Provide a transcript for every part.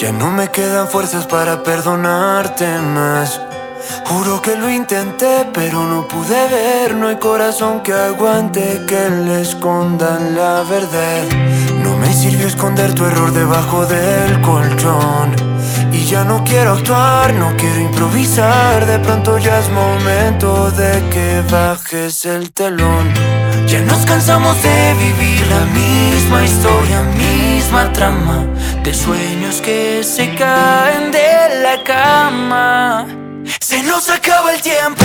Ya no me quedan fuerzas para perdonarte más. Juro que lo intenté, pero no pude ver. No hay corazón que aguante que le escondan la verdad. No me sirvió esconder tu error debajo del colchón. Y ya no quiero actuar, no quiero improvisar. De pronto ya es momento de que bajes el telón. Ya nos cansamos de vivir la misma historia, misma trama. De sueños que se caen de la cama. Se nos acaba el tiempo,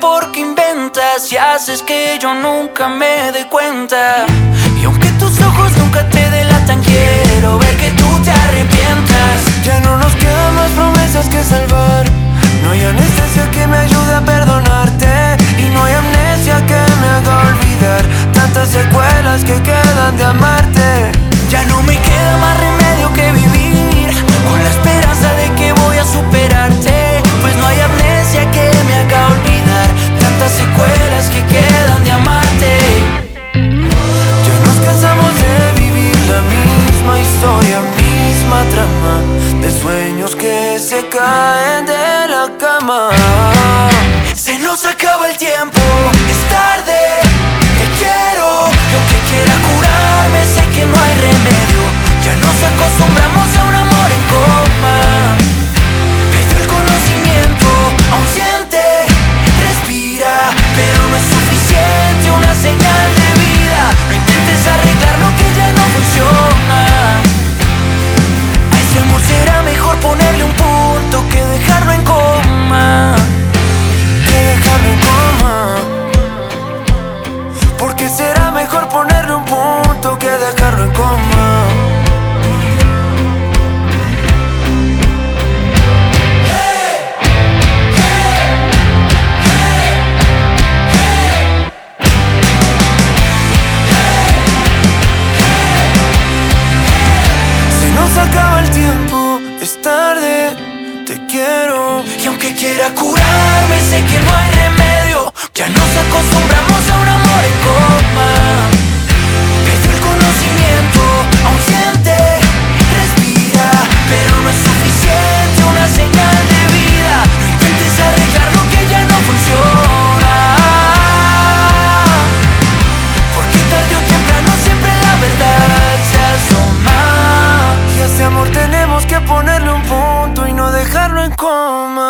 porque inventas y haces que yo nunca me dé cuenta. Y aunque tus ojos nunca te delatan, quiero ver que tú te de la cama. Se nos acaba el tiempo, es tarde, te quiero. Yo que quiera curarme, sé que no hay remedio. Ya nos acostumbramos el tiempo, es tarde, te quiero. Y aunque quiera curarme, sé que no hay remedio. Ya nos acostumbramos a un como